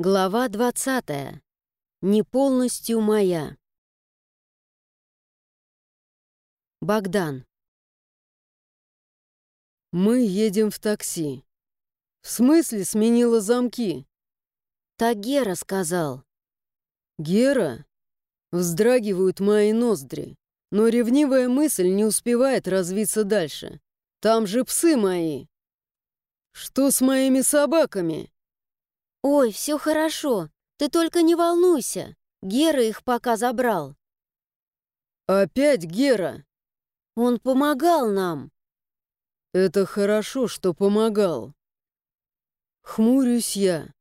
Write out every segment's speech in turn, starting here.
Глава 20. Не полностью моя. Богдан. Мы едем в такси. В смысле сменила замки? Так Гера сказал. Гера? Вздрагивают мои ноздри. Но ревнивая мысль не успевает развиться дальше. Там же псы мои. Что с моими собаками? «Ой, все хорошо. Ты только не волнуйся. Гера их пока забрал». «Опять Гера?» «Он помогал нам». «Это хорошо, что помогал». Хмурюсь я.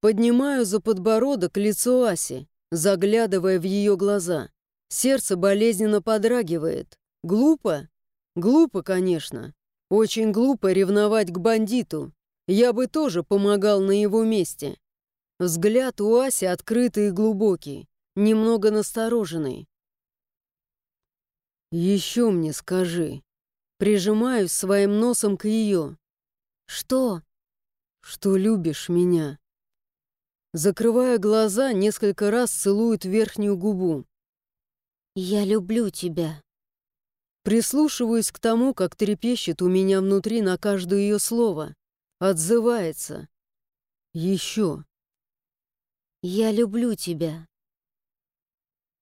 Поднимаю за подбородок лицо Аси, заглядывая в ее глаза. Сердце болезненно подрагивает. Глупо? Глупо, конечно. Очень глупо ревновать к бандиту. Я бы тоже помогал на его месте. Взгляд у Аси открытый и глубокий, немного настороженный. «Еще мне скажи». Прижимаюсь своим носом к ее. «Что?» «Что любишь меня». Закрывая глаза, несколько раз целует верхнюю губу. «Я люблю тебя». Прислушиваюсь к тому, как трепещет у меня внутри на каждое ее слово. Отзывается. Еще. Я люблю тебя.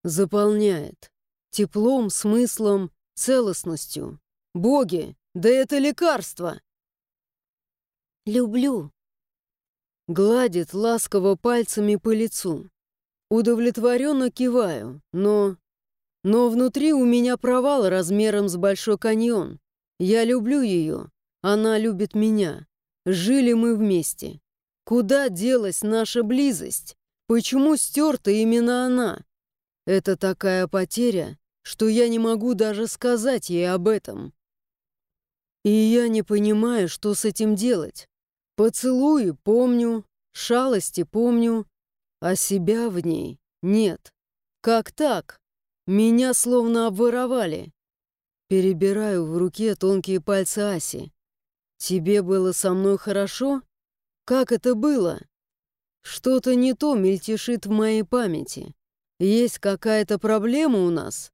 Заполняет. Теплом, смыслом, целостностью. Боги, да это лекарство! Люблю. Гладит ласково пальцами по лицу. Удовлетворенно киваю, но... Но внутри у меня провал размером с Большой каньон. Я люблю ее, она любит меня. Жили мы вместе. Куда делась наша близость? Почему стерта именно она? Это такая потеря, что я не могу даже сказать ей об этом. И я не понимаю, что с этим делать. Поцелуи помню, шалости помню, а себя в ней нет. Как так? Меня словно обворовали. Перебираю в руке тонкие пальцы Аси. «Тебе было со мной хорошо? Как это было?» «Что-то не то мельтешит в моей памяти. Есть какая-то проблема у нас?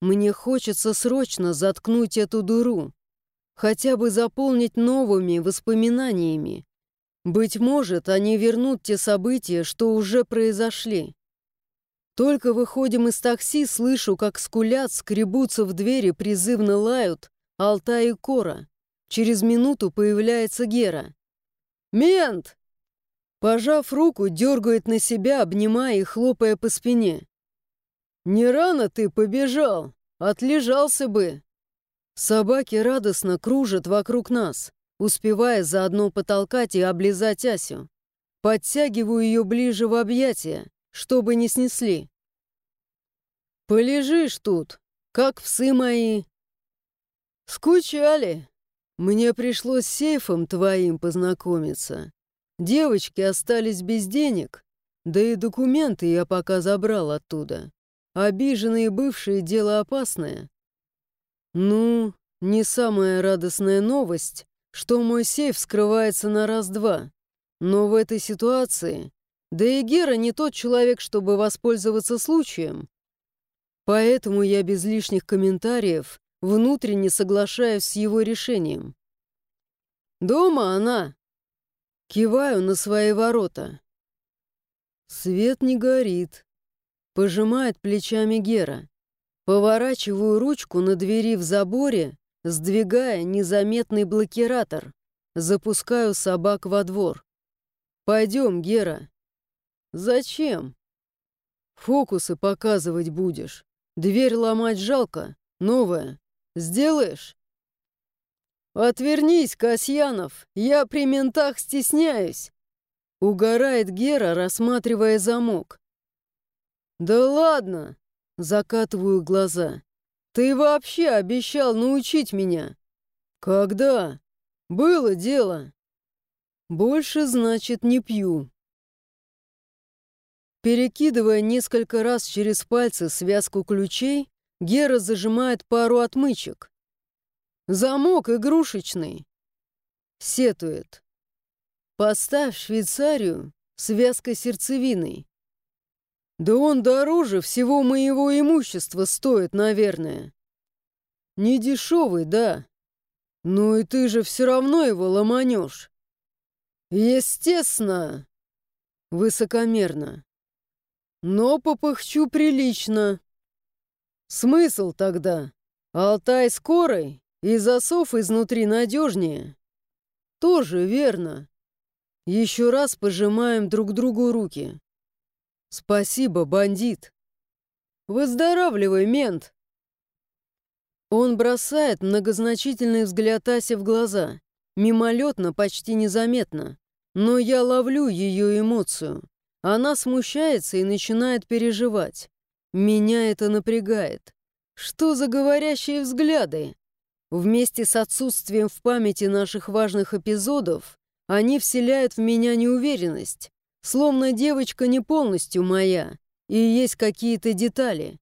Мне хочется срочно заткнуть эту дыру, хотя бы заполнить новыми воспоминаниями. Быть может, они вернут те события, что уже произошли. Только выходим из такси, слышу, как скулят, скребутся в двери, призывно лают Алтай и Кора. Через минуту появляется Гера. «Мент!» Пожав руку, дергает на себя, обнимая и хлопая по спине. «Не рано ты побежал, отлежался бы!» Собаки радостно кружат вокруг нас, успевая заодно потолкать и облизать Асю. Подтягиваю ее ближе в объятия, чтобы не снесли. «Полежишь тут, как псы мои!» «Скучали!» Мне пришлось с сейфом твоим познакомиться. Девочки остались без денег, да и документы я пока забрал оттуда. Обиженные бывшие — дело опасное. Ну, не самая радостная новость, что мой сейф скрывается на раз-два. Но в этой ситуации... Да и Гера не тот человек, чтобы воспользоваться случаем. Поэтому я без лишних комментариев внутренне соглашаюсь с его решением. «Дома она!» Киваю на свои ворота. Свет не горит. Пожимает плечами Гера. Поворачиваю ручку на двери в заборе, сдвигая незаметный блокиратор. Запускаю собак во двор. «Пойдем, Гера». «Зачем?» «Фокусы показывать будешь. Дверь ломать жалко. Новая. Сделаешь?» «Отвернись, Касьянов, я при ментах стесняюсь!» Угорает Гера, рассматривая замок. «Да ладно!» — закатываю глаза. «Ты вообще обещал научить меня!» «Когда?» «Было дело!» «Больше, значит, не пью!» Перекидывая несколько раз через пальцы связку ключей, Гера зажимает пару отмычек. «Замок игрушечный!» Сетует. «Поставь Швейцарию, связкой сердцевиной. Да он дороже всего моего имущества стоит, наверное. Не дешевый, да. Ну и ты же все равно его ломанешь. Естественно. Высокомерно. Но попыхчу прилично. Смысл тогда? Алтай скорой и засов изнутри надежнее. Тоже верно. Еще раз пожимаем друг другу руки. Спасибо, бандит. Выздоравливай, мент. Он бросает многозначительный взгляд Асе в глаза. Мимолетно, почти незаметно. Но я ловлю ее эмоцию. Она смущается и начинает переживать. Меня это напрягает. Что за говорящие взгляды? Вместе с отсутствием в памяти наших важных эпизодов они вселяют в меня неуверенность, словно девочка не полностью моя, и есть какие-то детали.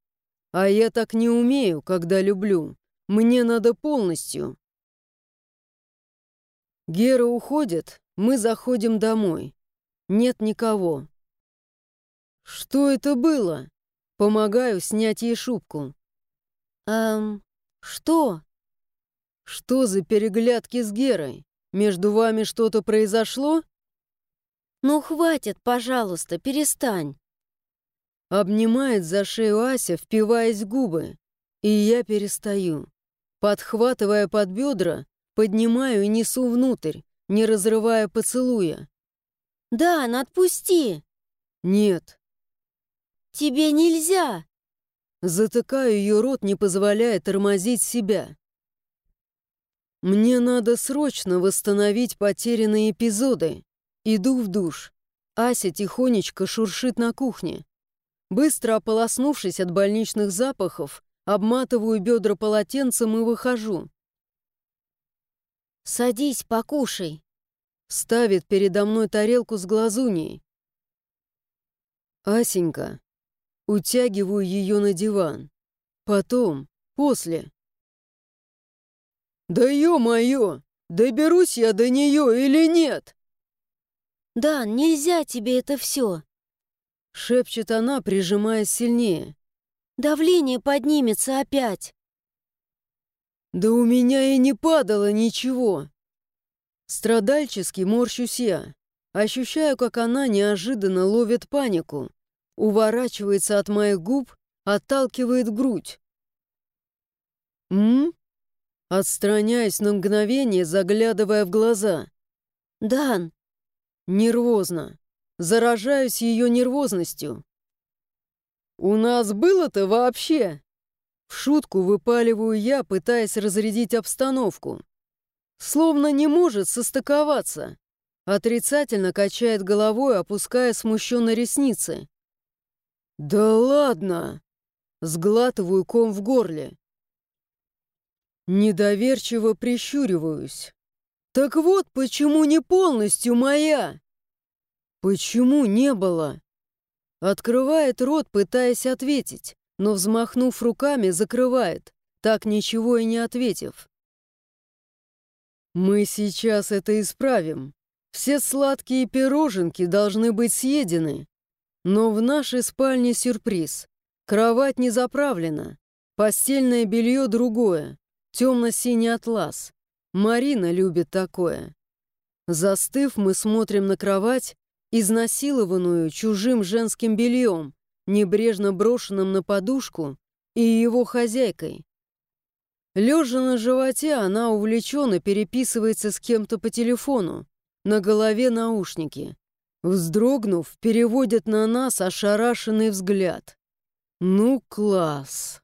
А я так не умею, когда люблю. Мне надо полностью. Гера уходит, мы заходим домой. Нет никого. Что это было? Помогаю снять ей шубку. Эм, что? Что за переглядки с Герой? Между вами что-то произошло? Ну, хватит, пожалуйста, перестань. Обнимает за шею Ася, впиваясь в губы. И я перестаю. Подхватывая под бедра, поднимаю и несу внутрь, не разрывая поцелуя. «Да, отпусти!» «Нет». «Тебе нельзя!» Затыкаю ее рот, не позволяя тормозить себя. Мне надо срочно восстановить потерянные эпизоды. Иду в душ. Ася тихонечко шуршит на кухне. Быстро ополоснувшись от больничных запахов, Обматываю бедра полотенцем и выхожу. «Садись, покушай!» Ставит передо мной тарелку с глазуньей. «Асенька!» Утягиваю ее на диван. Потом, после. «Да ё-моё! Доберусь я до нее или нет?» «Да, нельзя тебе это все!» Шепчет она, прижимаясь сильнее. Давление поднимется опять. Да у меня и не падало ничего. Страдальчески морщусь я. Ощущаю, как она неожиданно ловит панику, уворачивается от моих губ, отталкивает грудь. «М?» Отстраняюсь на мгновение, заглядывая в глаза. «Дан!» Нервозно. Заражаюсь ее нервозностью. «У нас было-то вообще?» В шутку выпаливаю я, пытаясь разрядить обстановку. Словно не может состыковаться. Отрицательно качает головой, опуская смущенно ресницы. «Да ладно!» Сглатываю ком в горле. Недоверчиво прищуриваюсь. «Так вот, почему не полностью моя?» «Почему не было?» Открывает рот, пытаясь ответить, но, взмахнув руками, закрывает, так ничего и не ответив. «Мы сейчас это исправим. Все сладкие пироженки должны быть съедены. Но в нашей спальне сюрприз. Кровать не заправлена. Постельное белье другое. Темно-синий атлас. Марина любит такое. Застыв, мы смотрим на кровать, изнасилованную чужим женским бельем, небрежно брошенным на подушку, и его хозяйкой. Лежа на животе, она увлеченно переписывается с кем-то по телефону, на голове наушники. Вздрогнув, переводит на нас ошарашенный взгляд. «Ну, класс!»